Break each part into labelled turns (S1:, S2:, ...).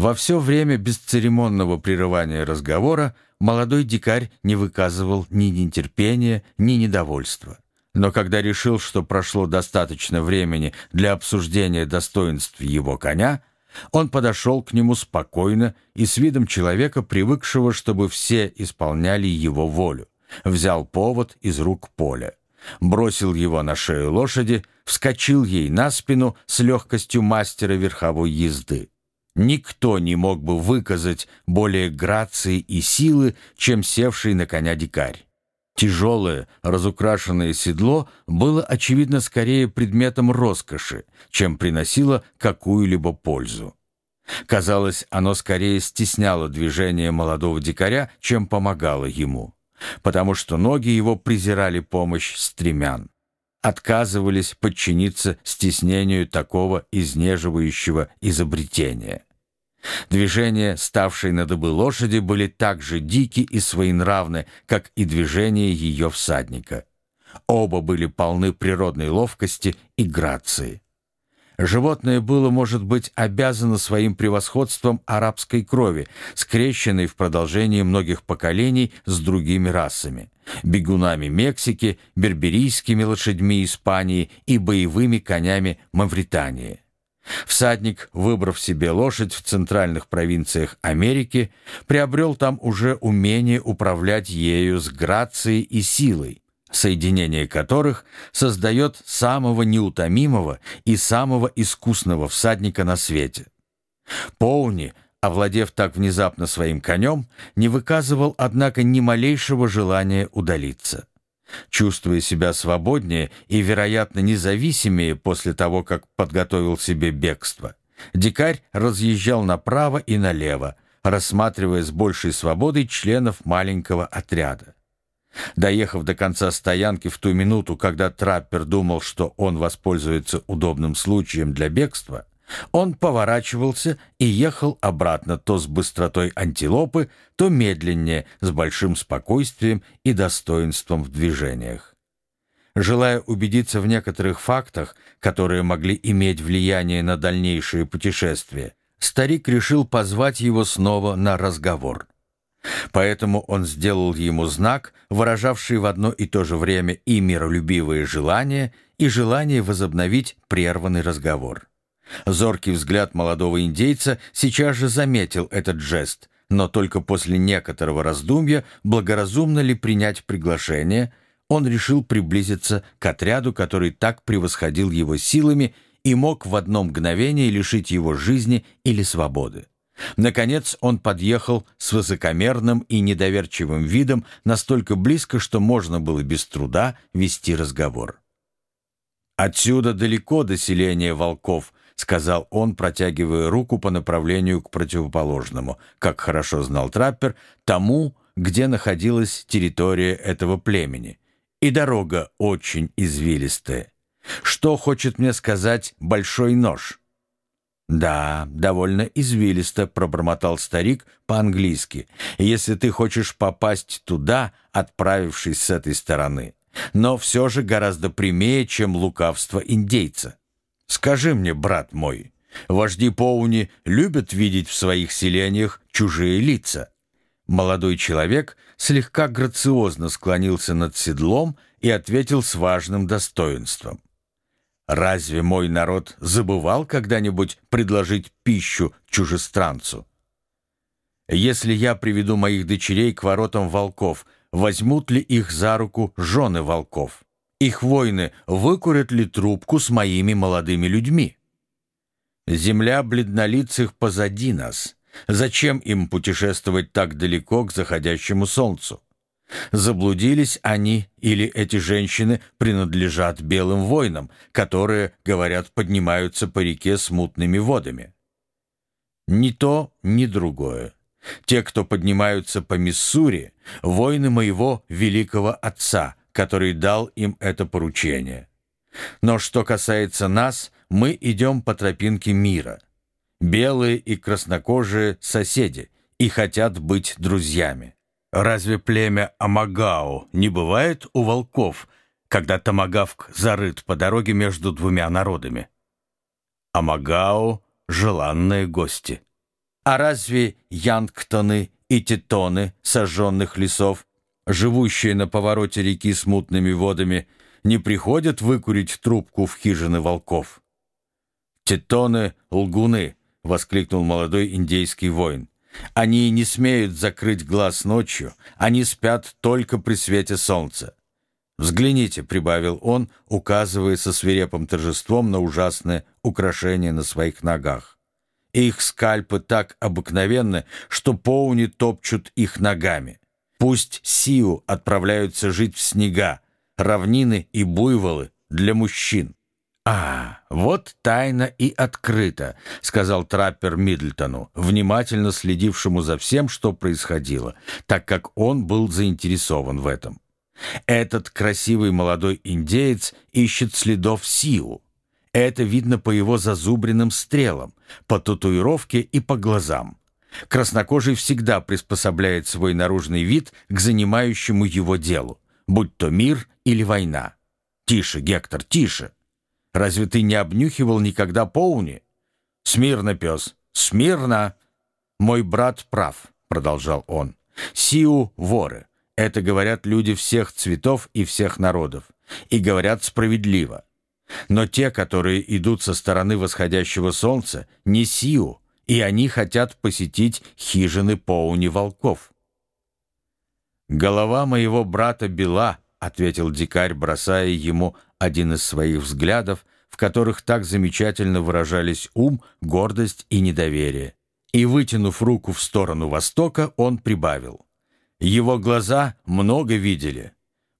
S1: Во все время бесцеремонного прерывания разговора молодой дикарь не выказывал ни нетерпения, ни недовольства. Но когда решил, что прошло достаточно времени для обсуждения достоинств его коня, он подошел к нему спокойно и с видом человека, привыкшего, чтобы все исполняли его волю, взял повод из рук поля, бросил его на шею лошади, вскочил ей на спину с легкостью мастера верховой езды. Никто не мог бы выказать более грации и силы, чем севший на коня дикарь. Тяжелое, разукрашенное седло было, очевидно, скорее предметом роскоши, чем приносило какую-либо пользу. Казалось, оно скорее стесняло движение молодого дикаря, чем помогало ему, потому что ноги его презирали помощь стремян, отказывались подчиниться стеснению такого изнеживающего изобретения. Движения, ставшей на дыбы лошади, были так же дики и своенравны, как и движения ее всадника. Оба были полны природной ловкости и грации. Животное было, может быть, обязано своим превосходством арабской крови, скрещенной в продолжении многих поколений с другими расами, бегунами Мексики, берберийскими лошадьми Испании и боевыми конями Мавритании. Всадник, выбрав себе лошадь в центральных провинциях Америки, приобрел там уже умение управлять ею с грацией и силой, соединение которых создает самого неутомимого и самого искусного всадника на свете. Поуни, овладев так внезапно своим конем, не выказывал, однако, ни малейшего желания удалиться. Чувствуя себя свободнее и, вероятно, независимее после того, как подготовил себе бегство, дикарь разъезжал направо и налево, рассматривая с большей свободой членов маленького отряда. Доехав до конца стоянки в ту минуту, когда траппер думал, что он воспользуется удобным случаем для бегства, он поворачивался и ехал обратно то с быстротой антилопы, то медленнее, с большим спокойствием и достоинством в движениях. Желая убедиться в некоторых фактах, которые могли иметь влияние на дальнейшее путешествие, старик решил позвать его снова на разговор. Поэтому он сделал ему знак, выражавший в одно и то же время и миролюбивое желание, и желание возобновить прерванный разговор. Зоркий взгляд молодого индейца сейчас же заметил этот жест, но только после некоторого раздумья, благоразумно ли принять приглашение, он решил приблизиться к отряду, который так превосходил его силами и мог в одно мгновение лишить его жизни или свободы. Наконец он подъехал с высокомерным и недоверчивым видом настолько близко, что можно было без труда вести разговор. «Отсюда далеко до селения волков», — сказал он, протягивая руку по направлению к противоположному, как хорошо знал траппер, тому, где находилась территория этого племени. И дорога очень извилистая. Что хочет мне сказать большой нож? «Да, довольно извилисто», — пробормотал старик по-английски, «если ты хочешь попасть туда, отправившись с этой стороны. Но все же гораздо прямее, чем лукавство индейца. Скажи мне, брат мой, вожди Поуни любят видеть в своих селениях чужие лица?» Молодой человек слегка грациозно склонился над седлом и ответил с важным достоинством. Разве мой народ забывал когда-нибудь предложить пищу чужестранцу? Если я приведу моих дочерей к воротам волков, возьмут ли их за руку жены волков? Их воины выкурят ли трубку с моими молодыми людьми? Земля бледнолицых позади нас. Зачем им путешествовать так далеко к заходящему солнцу? Заблудились они или эти женщины принадлежат белым воинам, которые, говорят, поднимаются по реке с мутными водами? Ни то, ни другое. Те, кто поднимаются по Миссури, воины моего великого отца, который дал им это поручение. Но что касается нас, мы идем по тропинке мира. Белые и краснокожие соседи и хотят быть друзьями. Разве племя Амагао не бывает у волков, когда томагавк зарыт по дороге между двумя народами? Амагао — желанные гости. А разве янгтоны и титоны сожженных лесов, живущие на повороте реки с мутными водами, не приходят выкурить трубку в хижины волков? «Титоны — лгуны!» — воскликнул молодой индейский воин. «Они не смеют закрыть глаз ночью, они спят только при свете солнца. «Взгляните», — прибавил он, указывая со свирепым торжеством на ужасное украшение на своих ногах. «Их скальпы так обыкновенны, что поуни топчут их ногами. Пусть сиу отправляются жить в снега, равнины и буйволы для мужчин». «А, вот тайна и открыта», — сказал траппер Мидлтону, внимательно следившему за всем, что происходило, так как он был заинтересован в этом. Этот красивый молодой индеец ищет следов Сиу. Это видно по его зазубренным стрелам, по татуировке и по глазам. Краснокожий всегда приспособляет свой наружный вид к занимающему его делу, будь то мир или война. Тише, Гектор, тише. Разве ты не обнюхивал никогда поуни? Смирно, пес, смирно. Мой брат прав, продолжал он. Сиу — воры. Это говорят люди всех цветов и всех народов. И говорят справедливо. Но те, которые идут со стороны восходящего солнца, не сиу, и они хотят посетить хижины поуни волков. «Голова моего брата бела», — ответил дикарь, бросая ему один из своих взглядов, в которых так замечательно выражались ум, гордость и недоверие. И, вытянув руку в сторону востока, он прибавил — его глаза много видели.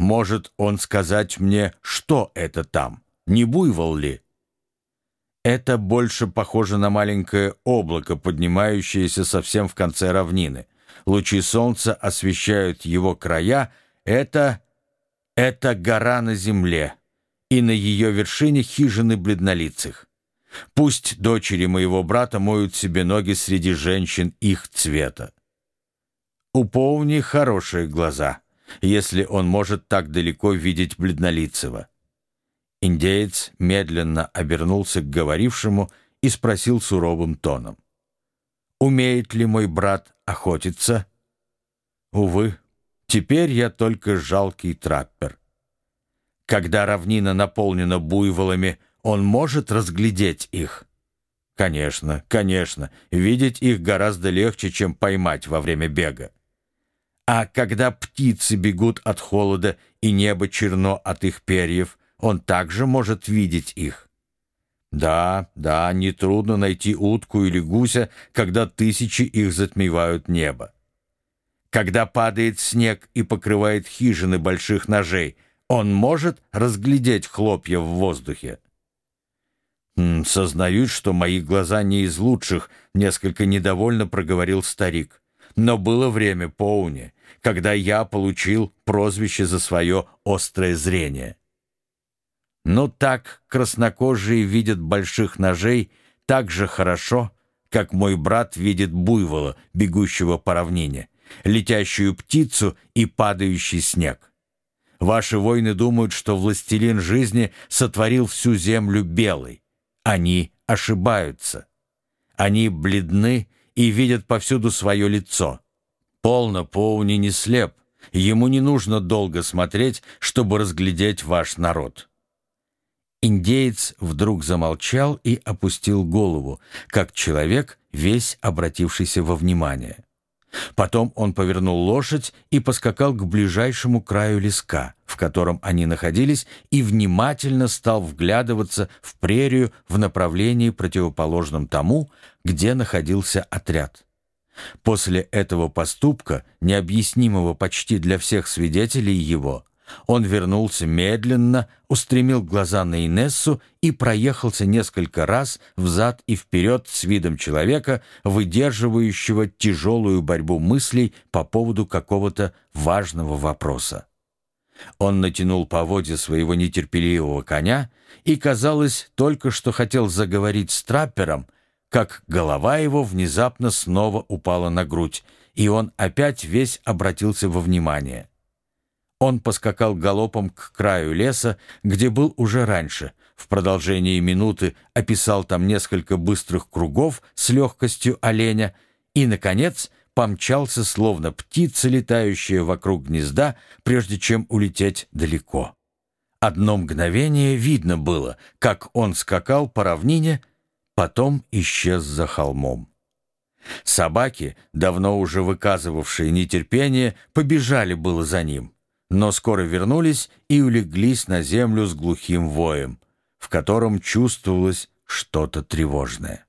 S1: Может он сказать мне, что это там? Не буйвол ли? Это больше похоже на маленькое облако, поднимающееся совсем в конце равнины. Лучи солнца освещают его края. Это... это гора на земле. И на ее вершине хижины бледнолицых. Пусть дочери моего брата моют себе ноги среди женщин их цвета. У Поуни хорошие глаза, если он может так далеко видеть бледнолицего. Индеец медленно обернулся к говорившему и спросил суровым тоном. «Умеет ли мой брат охотиться?» «Увы, теперь я только жалкий траппер. Когда равнина наполнена буйволами, он может разглядеть их?» «Конечно, конечно, видеть их гораздо легче, чем поймать во время бега. А когда птицы бегут от холода и небо черно от их перьев, он также может видеть их. Да, да, нетрудно найти утку или гуся, когда тысячи их затмевают небо. Когда падает снег и покрывает хижины больших ножей, он может разглядеть хлопья в воздухе. «Сознаюсь, что мои глаза не из лучших», — несколько недовольно проговорил старик. «Но было время, Поуни, когда я получил прозвище за свое острое зрение. Но так краснокожие видят больших ножей так же хорошо, как мой брат видит буйвола, бегущего по равнине, летящую птицу и падающий снег. Ваши воины думают, что властелин жизни сотворил всю землю белой. Они ошибаются. Они бледны и видят повсюду свое лицо. Полно, Поуни не слеп. Ему не нужно долго смотреть, чтобы разглядеть ваш народ. Индеец вдруг замолчал и опустил голову, как человек, весь обратившийся во внимание. Потом он повернул лошадь и поскакал к ближайшему краю леска, в котором они находились, и внимательно стал вглядываться в прерию в направлении, противоположном тому, где находился отряд. После этого поступка, необъяснимого почти для всех свидетелей его, он вернулся медленно, устремил глаза на Инессу и проехался несколько раз взад и вперед с видом человека, выдерживающего тяжелую борьбу мыслей по поводу какого-то важного вопроса. Он натянул поводья своего нетерпеливого коня и, казалось, только что хотел заговорить с траппером — как голова его внезапно снова упала на грудь, и он опять весь обратился во внимание. Он поскакал галопом к краю леса, где был уже раньше, в продолжении минуты описал там несколько быстрых кругов с легкостью оленя и, наконец, помчался, словно птица, летающая вокруг гнезда, прежде чем улететь далеко. Одно мгновение видно было, как он скакал по равнине, потом исчез за холмом. Собаки, давно уже выказывавшие нетерпение, побежали было за ним, но скоро вернулись и улеглись на землю с глухим воем, в котором чувствовалось что-то тревожное.